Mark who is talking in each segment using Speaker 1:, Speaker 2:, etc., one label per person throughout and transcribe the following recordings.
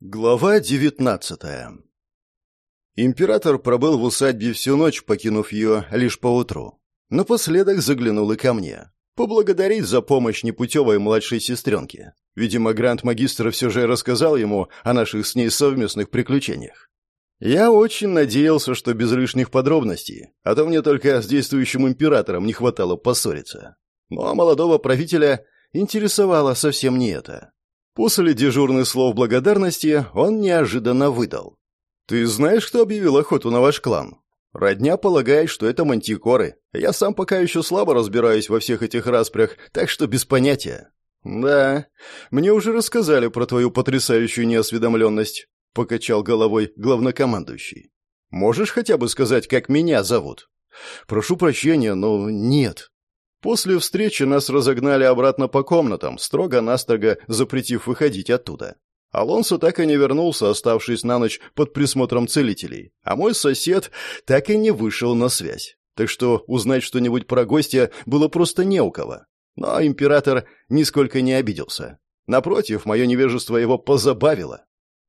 Speaker 1: Глава девятнадцатая Император пробыл в усадьбе всю ночь, покинув ее лишь поутру. Напоследок заглянул и ко мне. Поблагодарить за помощь непутевой младшей сестренке. Видимо, гранд-магистр все же рассказал ему о наших с ней совместных приключениях. Я очень надеялся, что без лишних подробностей, а то мне только с действующим императором не хватало поссориться. Но молодого правителя интересовало совсем не это. После дежурных слов благодарности он неожиданно выдал. «Ты знаешь, кто объявил охоту на ваш клан?» «Родня полагает, что это мантикоры. Я сам пока еще слабо разбираюсь во всех этих распрях, так что без понятия». «Да, мне уже рассказали про твою потрясающую неосведомленность», — покачал головой главнокомандующий. «Можешь хотя бы сказать, как меня зовут?» «Прошу прощения, но нет». После встречи нас разогнали обратно по комнатам, строго-настрого запретив выходить оттуда. Алонсо так и не вернулся, оставшись на ночь под присмотром целителей, а мой сосед так и не вышел на связь. Так что узнать что-нибудь про гостя было просто не у кого. Но император нисколько не обиделся. Напротив, мое невежество его позабавило.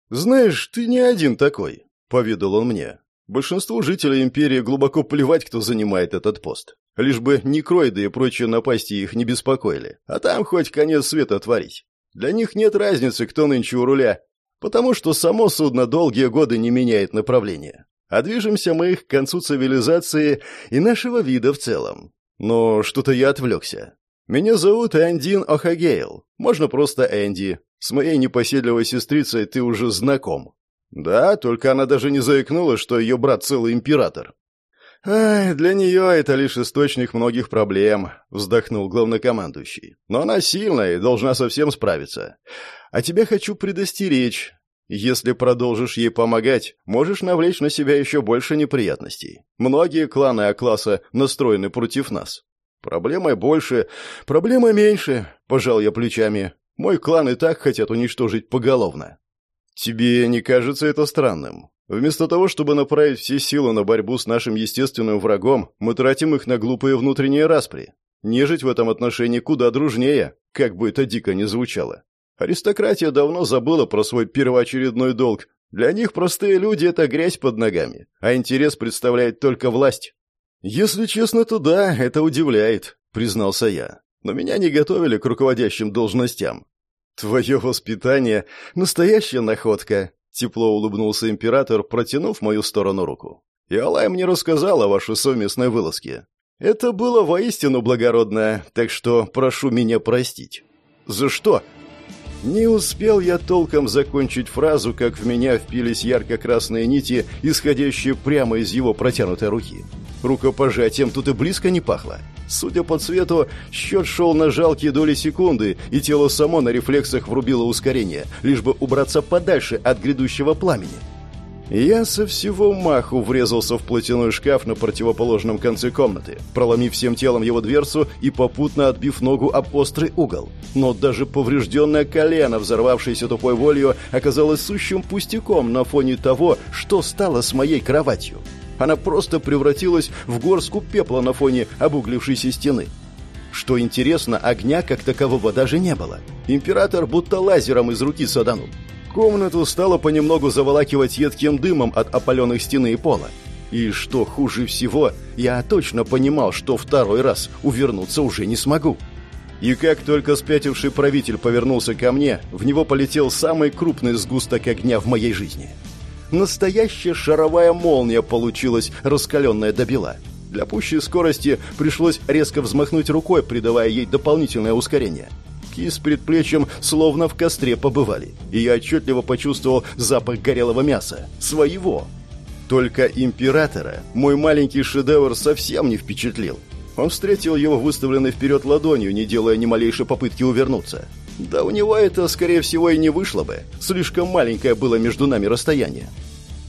Speaker 1: «Знаешь, ты не один такой», — поведал он мне. «Большинству жителей империи глубоко плевать, кто занимает этот пост. Лишь бы некроиды и прочие напасти их не беспокоили. А там хоть конец света творить. Для них нет разницы, кто нынче у руля, потому что само судно долгие годы не меняет направления. А движемся мы к концу цивилизации и нашего вида в целом. Но что-то я отвлекся. Меня зовут Эндин Охагейл. Можно просто Энди. С моей непоседливой сестрицей ты уже знаком. Да, только она даже не заикнулась, что ее брат целый император. «Ай, для нее это лишь источник многих проблем», — вздохнул главнокомандующий. «Но она сильная и должна совсем справиться. А тебя хочу предостеречь. Если продолжишь ей помогать, можешь навлечь на себя еще больше неприятностей. Многие кланы А-класса настроены против нас. Проблемой больше, проблема меньше», — пожал я плечами. «Мой клан и так хотят уничтожить поголовно». «Тебе не кажется это странным? Вместо того, чтобы направить все силы на борьбу с нашим естественным врагом, мы тратим их на глупые внутренние распри. Нежить в этом отношении куда дружнее, как бы это дико ни звучало. Аристократия давно забыла про свой первоочередной долг. Для них простые люди — это грязь под ногами, а интерес представляет только власть. «Если честно, то да, это удивляет», — признался я. «Но меня не готовили к руководящим должностям». «Твое воспитание — настоящая находка», Тепло улыбнулся император, протянув мою сторону руку. «И Алай мне рассказал о вашей совместной вылазке. Это было воистину благородно, так что прошу меня простить». «За что?» Не успел я толком закончить фразу, как в меня впились ярко-красные нити, исходящие прямо из его протянутой руки. Рукопожатием тут и близко не пахло. Судя по цвету, счет шел на жалкие доли секунды, и тело само на рефлексах врубило ускорение, лишь бы убраться подальше от грядущего пламени. Я со всего маху врезался в платяной шкаф на противоположном конце комнаты, проломив всем телом его дверцу и попутно отбив ногу об острый угол. Но даже поврежденное колено, взорвавшееся тупой волью, оказалось сущим пустяком на фоне того, что стало с моей кроватью. Она просто превратилась в горстку пепла на фоне обуглившейся стены. Что интересно, огня как такового даже не было. Император будто лазером из руки саданул. Комнату стало понемногу заволакивать едким дымом от опаленных стены и пола. И что хуже всего, я точно понимал, что второй раз увернуться уже не смогу. И как только спятивший правитель повернулся ко мне, в него полетел самый крупный сгусток огня в моей жизни – Настоящая шаровая молния получилась, раскаленная до бела. Для пущей скорости пришлось резко взмахнуть рукой, придавая ей дополнительное ускорение. Ки с предплечьем словно в костре побывали, и я отчетливо почувствовал запах горелого мяса. Своего. Только императора мой маленький шедевр совсем не впечатлил. Он встретил его выставленной вперед ладонью, не делая ни малейшей попытки увернуться. Да у него это, скорее всего, и не вышло бы. Слишком маленькое было между нами расстояние.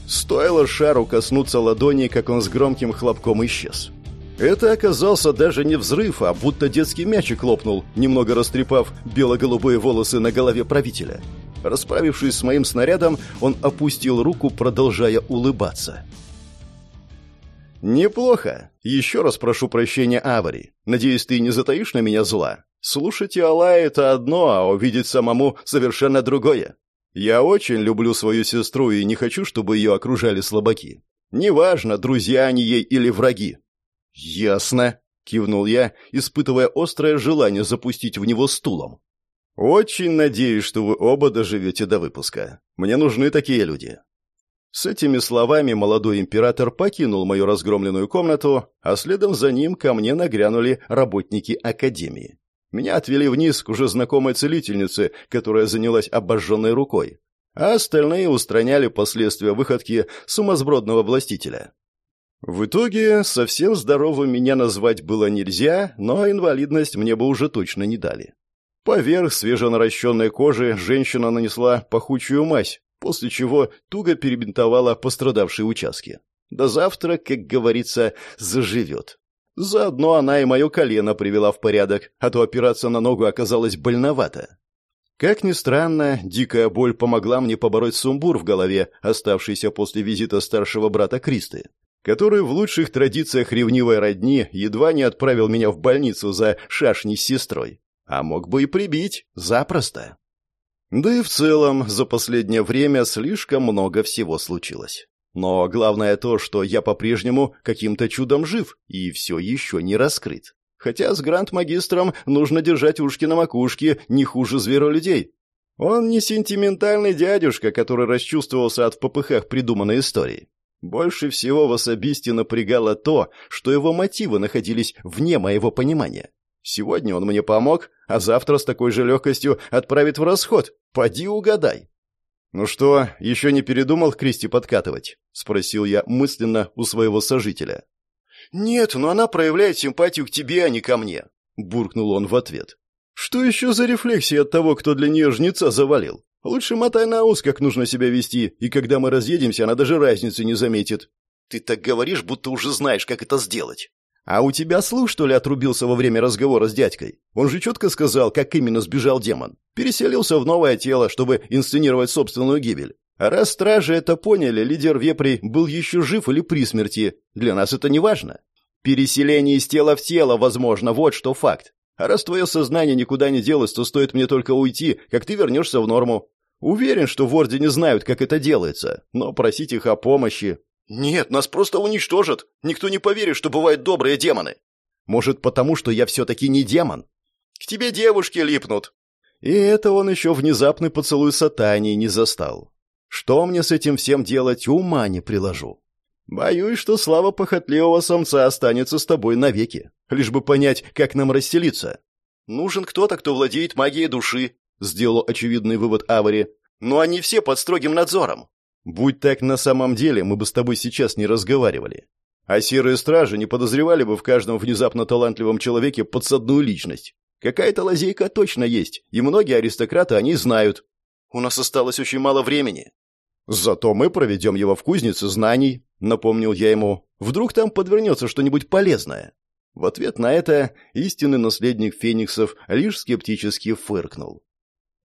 Speaker 1: Стоило шару коснуться ладони, как он с громким хлопком исчез. Это оказался даже не взрыв, а будто детский мячик лопнул, немного растрепав бело-голубые волосы на голове правителя. Расправившись с моим снарядом, он опустил руку, продолжая улыбаться. «Неплохо. Еще раз прошу прощения, Авари. Надеюсь, ты не затаишь на меня зла?» Слушать Аллая — это одно, а увидеть самому — совершенно другое. Я очень люблю свою сестру и не хочу, чтобы ее окружали слабаки. Неважно, друзья они ей или враги. Ясно, кивнул я, испытывая острое желание запустить в него стулом. Очень надеюсь, что вы оба доживете до выпуска. Мне нужны такие люди. С этими словами молодой император покинул мою разгромленную комнату, а следом за ним ко мне нагрянули работники академии. Меня отвели вниз к уже знакомой целительнице, которая занялась обожженной рукой, а остальные устраняли последствия выходки сумасбродного властителя. В итоге совсем здоровым меня назвать было нельзя, но инвалидность мне бы уже точно не дали. Поверх свеженаращенной кожи женщина нанесла пахучую мазь, после чего туго перебинтовала пострадавшие участки. До завтра, как говорится, заживет. Заодно она и мое колено привела в порядок, а то опираться на ногу оказалось больновато. Как ни странно, дикая боль помогла мне побороть сумбур в голове, оставшийся после визита старшего брата Кристы, который в лучших традициях ревнивой родни едва не отправил меня в больницу за шашней с сестрой. А мог бы и прибить, запросто. Да и в целом, за последнее время слишком много всего случилось. Но главное то, что я по-прежнему каким-то чудом жив и все еще не раскрыт. Хотя с гранд-магистром нужно держать ушки на макушке не хуже зверолюдей. Он не сентиментальный дядюшка, который расчувствовался от в попыхах придуманной истории. Больше всего в особисте напрягало то, что его мотивы находились вне моего понимания. Сегодня он мне помог, а завтра с такой же легкостью отправит в расход. Поди угадай. «Ну что, еще не передумал к Кристи подкатывать?» — спросил я мысленно у своего сожителя. «Нет, но она проявляет симпатию к тебе, а не ко мне», — буркнул он в ответ. «Что еще за рефлексия от того, кто для нее жнеца завалил? Лучше мотай на ус, как нужно себя вести, и когда мы разъедемся, она даже разницы не заметит». «Ты так говоришь, будто уже знаешь, как это сделать». «А у тебя слух, что ли, отрубился во время разговора с дядькой? Он же четко сказал, как именно сбежал демон. Переселился в новое тело, чтобы инсценировать собственную гибель. А раз стражи это поняли, лидер вепрей был еще жив или при смерти. Для нас это не важно. Переселение из тела в тело, возможно, вот что факт. А раз твое сознание никуда не делось, то стоит мне только уйти, как ты вернешься в норму. Уверен, что в Ордене знают, как это делается, но просить их о помощи «Нет, нас просто уничтожат. Никто не поверит, что бывают добрые демоны». «Может, потому что я все-таки не демон?» «К тебе девушки липнут». И это он еще внезапный поцелуй сатани не застал. Что мне с этим всем делать, ума не приложу. Боюсь, что слава похотливого самца останется с тобой навеки, лишь бы понять, как нам расселиться. Нужен кто-то, кто владеет магией души, сделал очевидный вывод Авари. Но они все под строгим надзором. Будь так на самом деле, мы бы с тобой сейчас не разговаривали. А серые стражи не подозревали бы в каждом внезапно талантливом человеке подсадную личность. Какая-то лазейка точно есть, и многие аристократы о ней знают. У нас осталось очень мало времени. Зато мы проведем его в кузнице знаний, напомнил я ему. Вдруг там подвернется что-нибудь полезное. В ответ на это истинный наследник фениксов лишь скептически фыркнул.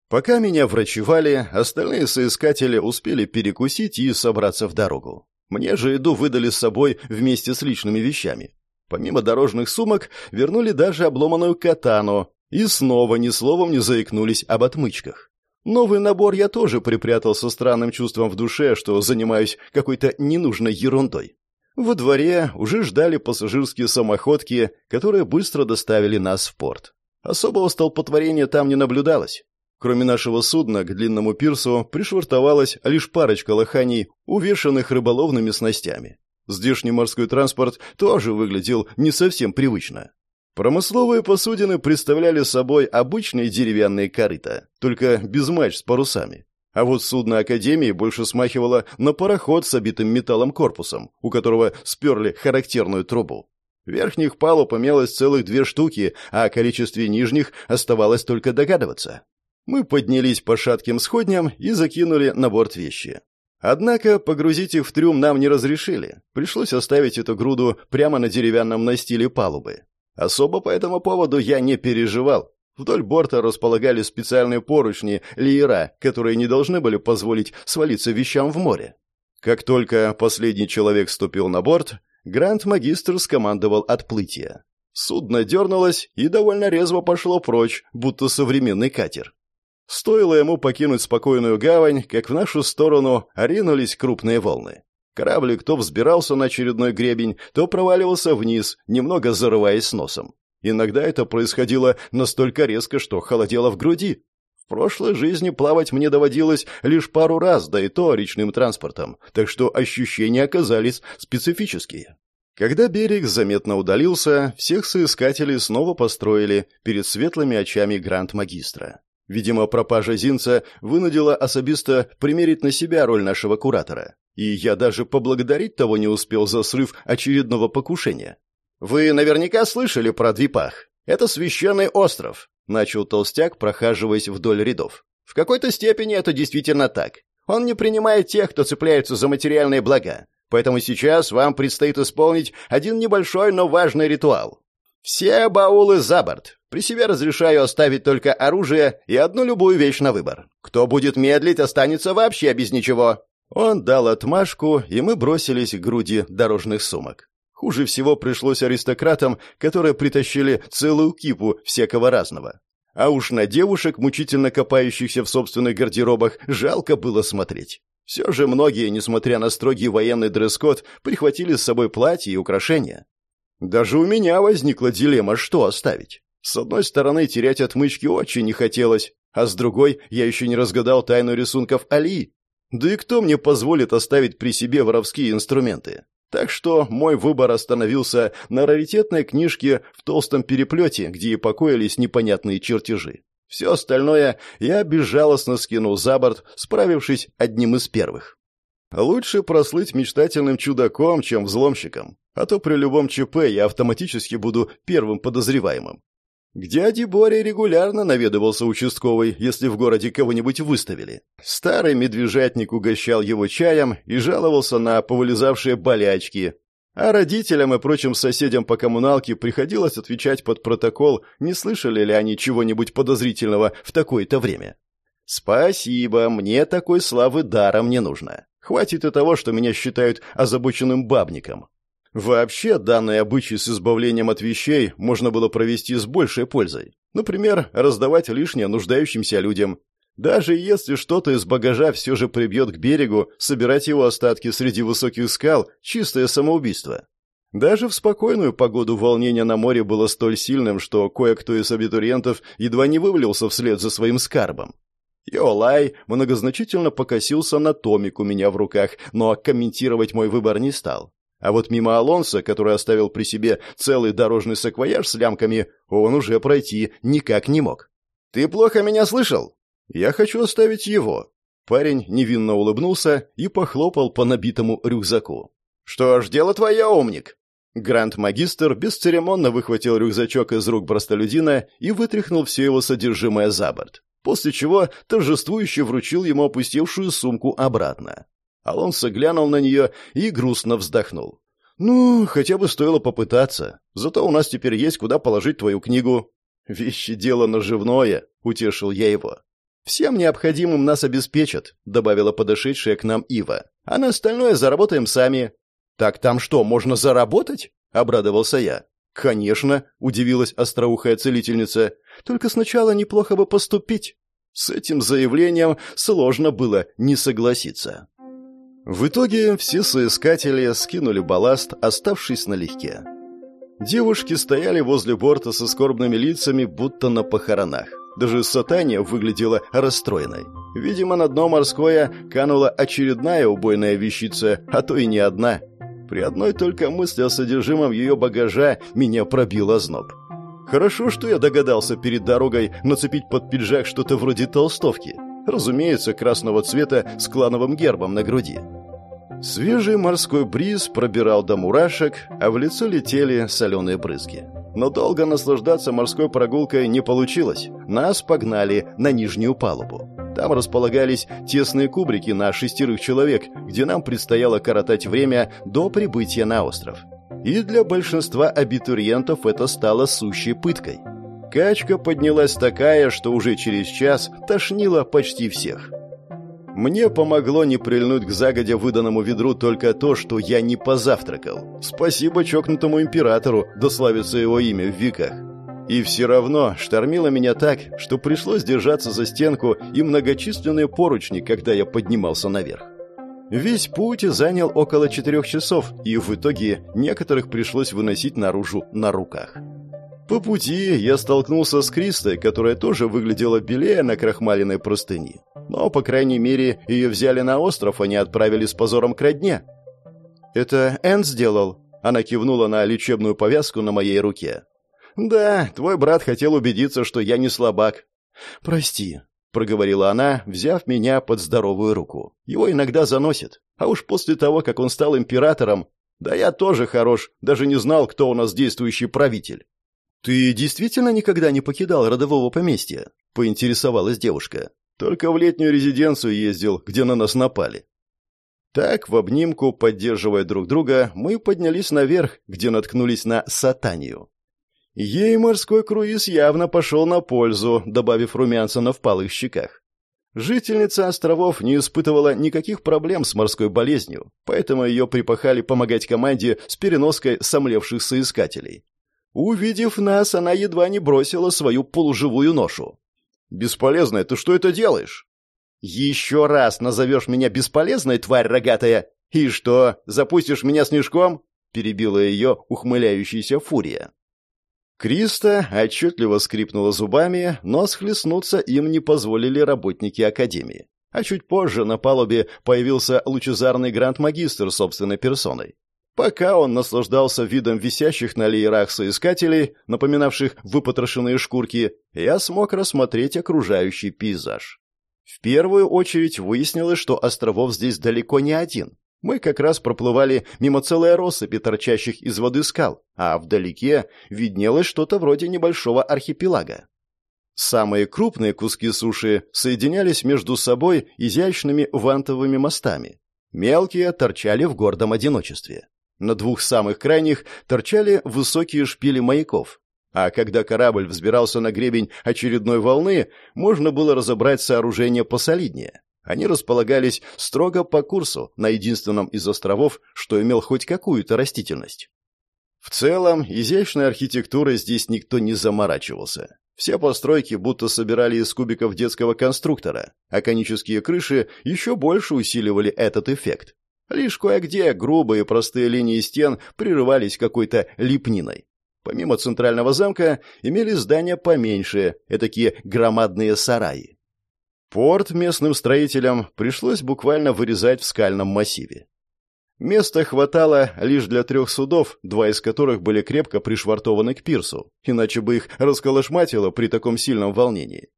Speaker 1: Пока меня врачевали, остальные соискатели успели перекусить и собраться в дорогу. Мне же еду выдали с собой вместе с личными вещами. Помимо дорожных сумок, вернули даже обломанную катану и снова ни словом не заикнулись об отмычках. Новый набор я тоже припрятал со странным чувством в душе, что занимаюсь какой-то ненужной ерундой. Во дворе уже ждали пассажирские самоходки, которые быстро доставили нас в порт. Особого столпотворения там не наблюдалось. Кроме нашего судна, к длинному пирсу пришвартовалась лишь парочка лоханий, увешанных рыболовными снастями. Здешний морской транспорт тоже выглядел не совсем привычно. Промысловые посудины представляли собой обычные деревянные корыта, только без мач с парусами. А вот судно Академии больше смахивало на пароход с обитым металлом корпусом, у которого сперли характерную трубу. Верхних палуб имелось целых две штуки, а о количестве нижних оставалось только догадываться. Мы поднялись по шатким сходням и закинули на борт вещи. Однако погрузить их в трюм нам не разрешили. Пришлось оставить эту груду прямо на деревянном настиле палубы. Особо по этому поводу я не переживал. Вдоль борта располагались специальные поручни, леера, которые не должны были позволить свалиться вещам в море. Как только последний человек ступил на борт, Гранд-магистр скомандовал отплытие. Судно дернулось и довольно резво пошло прочь, будто современный катер. Стоило ему покинуть спокойную гавань, как в нашу сторону ринулись крупные волны. Кораблик то взбирался на очередной гребень, то проваливался вниз, немного зарываясь носом. Иногда это происходило настолько резко, что холодело в груди. В прошлой жизни плавать мне доводилось лишь пару раз, да и то речным транспортом, так что ощущения оказались специфические. Когда берег заметно удалился, всех соискателей снова построили перед светлыми очами гранд-магистра. Видимо, пропажа Зинца вынудила особисто примерить на себя роль нашего куратора. И я даже поблагодарить того не успел за срыв очередного покушения. «Вы наверняка слышали про Двипах. Это священный остров. Начал толстяк, прохаживаясь вдоль рядов. В какой-то степени это действительно так. Он не принимает тех, кто цепляется за материальные блага. Поэтому сейчас вам предстоит исполнить один небольшой, но важный ритуал. Все баулы за борт. При себе разрешаю оставить только оружие и одну любую вещь на выбор. Кто будет медлить, останется вообще без ничего. Он дал отмашку, и мы бросились к груди дорожных сумок. Хуже всего пришлось аристократам, которые притащили целую кипу всякого разного. А уж на девушек, мучительно копающихся в собственных гардеробах, жалко было смотреть. Все же многие, несмотря на строгий военный дресс-код, прихватили с собой платья и украшения. Даже у меня возникла дилемма, что оставить. С одной стороны, терять отмычки очень не хотелось, а с другой, я еще не разгадал тайну рисунков Али. Да и кто мне позволит оставить при себе воровские инструменты? Так что мой выбор остановился на раритетной книжке в толстом переплете, где и покоились непонятные чертежи. Все остальное я безжалостно скинул за борт, справившись одним из первых. Лучше прослыть мечтательным чудаком, чем взломщиком, а то при любом ЧП я автоматически буду первым подозреваемым. К дяде Боре регулярно наведывался участковый, если в городе кого-нибудь выставили. Старый медвежатник угощал его чаем и жаловался на повылезавшие болячки. А родителям и прочим соседям по коммуналке приходилось отвечать под протокол, не слышали ли они чего-нибудь подозрительного в такое-то время. «Спасибо, мне такой славы даром не нужно. Хватит и того, что меня считают озабоченным бабником. Вообще, данный обычай с избавлением от вещей можно было провести с большей пользой. Например, раздавать лишнее нуждающимся людям. Даже если что-то из багажа все же прибьет к берегу, собирать его остатки среди высоких скал – чистое самоубийство. Даже в спокойную погоду волнение на море было столь сильным, что кое-кто из абитуриентов едва не вывалился вслед за своим скарбом. Йолай многозначительно покосился на томик у меня в руках, но комментировать мой выбор не стал. А вот мимо Алонса, который оставил при себе целый дорожный саквояж с лямками, он уже пройти никак не мог. «Ты плохо меня слышал?» «Я хочу оставить его». Парень невинно улыбнулся и похлопал по набитому рюкзаку. «Что ж, дело твое, умник!» Гранд-магистр бесцеремонно выхватил рюкзачок из рук простолюдина и вытряхнул все его содержимое за борт, после чего торжествующе вручил ему опустевшую сумку обратно. Алонсо глянул на нее и грустно вздохнул. «Ну, хотя бы стоило попытаться. Зато у нас теперь есть куда положить твою книгу». «Вещи дело наживное», — утешил я его. «Всем необходимым нас обеспечат», — добавила подошедшая к нам Ива. «А на остальное заработаем сами». «Так там что, можно заработать?» — обрадовался я. «Конечно», — удивилась остроухая целительница. «Только сначала неплохо бы поступить». С этим заявлением сложно было не согласиться. В итоге все соискатели скинули балласт, оставшись налегке. Девушки стояли возле борта со скорбными лицами, будто на похоронах. Даже Сатания выглядела расстроенной. Видимо, на дно морское канула очередная убойная вещица, а то и не одна. При одной только мысли о содержимом ее багажа меня пробил зноб. Хорошо, что я догадался перед дорогой нацепить под пиджак что-то вроде толстовки. Разумеется, красного цвета с клановым гербом на груди. Свежий морской бриз пробирал до мурашек, а в лицо летели соленые брызги. Но долго наслаждаться морской прогулкой не получилось. Нас погнали на нижнюю палубу. Там располагались тесные кубрики на шестерых человек, где нам предстояло коротать время до прибытия на остров. И для большинства абитуриентов это стало сущей пыткой. Качка поднялась такая, что уже через час тошнило почти всех. Мне помогло не прильнуть к загодя выданному ведру только то, что я не позавтракал. Спасибо чокнутому императору, дославится его имя в веках. И все равно штормило меня так, что пришлось держаться за стенку и многочисленные поручни, когда я поднимался наверх. Весь путь занял около четырех часов, и в итоге некоторых пришлось выносить наружу на руках. По пути я столкнулся с Кристой, которая тоже выглядела белее на крахмаленной простыни. Но, по крайней мере, ее взяли на остров, а не отправили с позором к родне. «Это Энн сделал?» Она кивнула на лечебную повязку на моей руке. «Да, твой брат хотел убедиться, что я не слабак». «Прости», — проговорила она, взяв меня под здоровую руку. «Его иногда заносит. А уж после того, как он стал императором... Да я тоже хорош, даже не знал, кто у нас действующий правитель». «Ты действительно никогда не покидал родового поместья?» — поинтересовалась девушка. «Только в летнюю резиденцию ездил, где на нас напали». Так, в обнимку, поддерживая друг друга, мы поднялись наверх, где наткнулись на сатанию. Ей морской круиз явно пошел на пользу, добавив румянца на впалых щеках. Жительница островов не испытывала никаких проблем с морской болезнью, поэтому ее припахали помогать команде с переноской сомлевших соискателей. Увидев нас, она едва не бросила свою полуживую ношу. «Бесполезная, ты что это делаешь?» «Еще раз назовешь меня бесполезной, тварь рогатая, и что, запустишь меня снежком?» перебила ее ухмыляющаяся фурия. Криста отчетливо скрипнула зубами, но схлестнуться им не позволили работники Академии. А чуть позже на палубе появился лучезарный гранд-магистр собственной персоной. Пока он наслаждался видом висящих на леерах соискателей, напоминавших выпотрошенные шкурки, я смог рассмотреть окружающий пейзаж. В первую очередь выяснилось, что островов здесь далеко не один. Мы как раз проплывали мимо целой россыпи торчащих из воды скал, а вдалеке виднелось что-то вроде небольшого архипелага. Самые крупные куски суши соединялись между собой изящными вантовыми мостами. Мелкие торчали в гордом одиночестве. На двух самых крайних торчали высокие шпили маяков. А когда корабль взбирался на гребень очередной волны, можно было разобрать сооружение посолиднее. Они располагались строго по курсу на единственном из островов, что имел хоть какую-то растительность. В целом, изящной архитектурой здесь никто не заморачивался. Все постройки будто собирали из кубиков детского конструктора, а конические крыши еще больше усиливали этот эффект. Лишь кое-где грубые простые линии стен прерывались какой-то лепниной. Помимо центрального замка имели здания поменьше, этакие громадные сараи. Порт местным строителям пришлось буквально вырезать в скальном массиве. Места хватало лишь для трех судов, два из которых были крепко пришвартованы к пирсу, иначе бы их расколошматило при таком сильном волнении.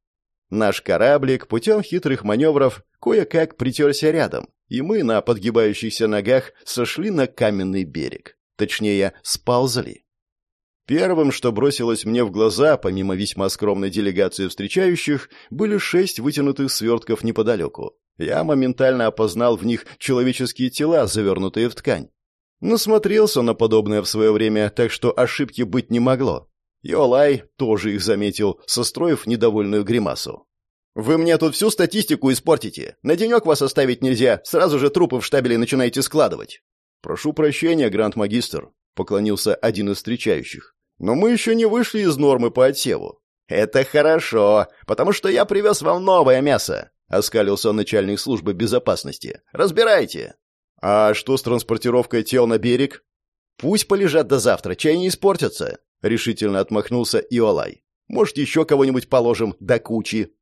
Speaker 1: Наш кораблик путем хитрых маневров кое-как притерся рядом, и мы на подгибающихся ногах сошли на каменный берег. Точнее, сползли. Первым, что бросилось мне в глаза, помимо весьма скромной делегации встречающих, были шесть вытянутых свертков неподалеку. Я моментально опознал в них человеческие тела, завернутые в ткань. Насмотрелся на подобное в свое время, так что ошибки быть не могло. Йолай тоже их заметил, состроив недовольную гримасу. «Вы мне тут всю статистику испортите. На денек вас оставить нельзя, сразу же трупы в штабеле начинаете складывать». «Прошу прощения, гранд-магистр», — поклонился один из встречающих. Но мы еще не вышли из нормы по отсеву. Это хорошо, потому что я привез вам новое мясо, оскалился начальник службы безопасности. Разбирайте. А что с транспортировкой тел на берег? Пусть полежат до завтра, чай не испортятся, решительно отмахнулся Иолай. Может, еще кого-нибудь положим до кучи.